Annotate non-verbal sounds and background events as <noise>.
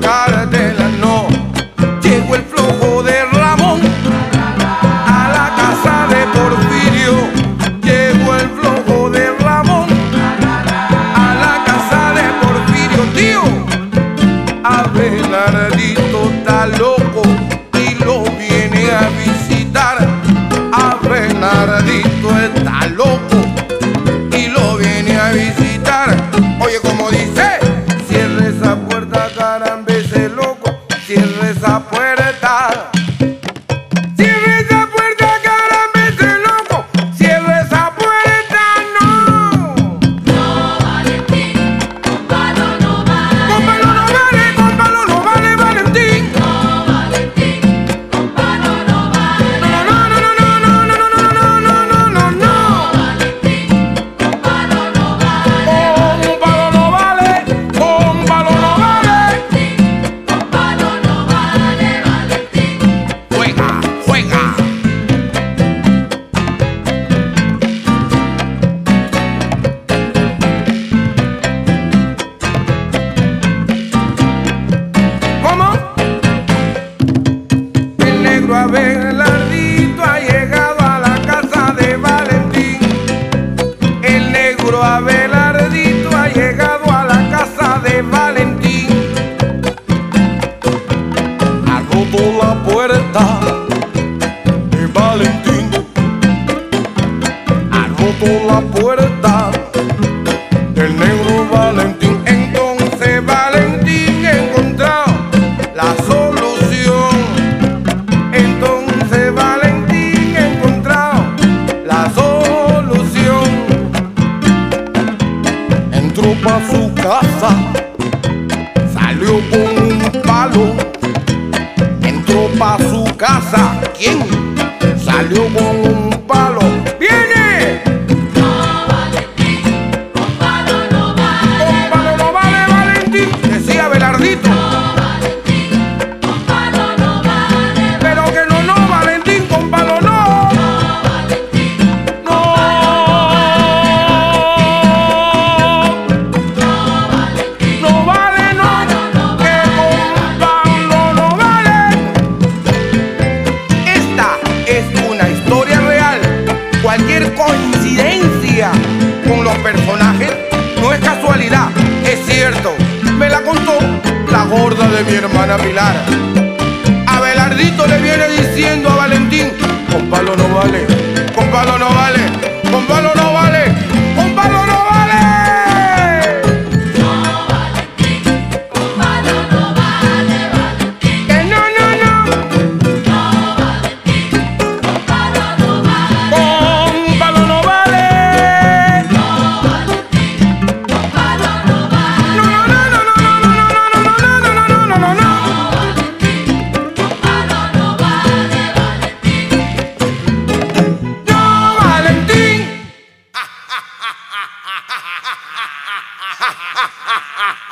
cara dele. جاپ پورا آئے پاسوا سا سال سونا پھر سوالی لا سیڑ پہن تو ہاں <laughs> ہاں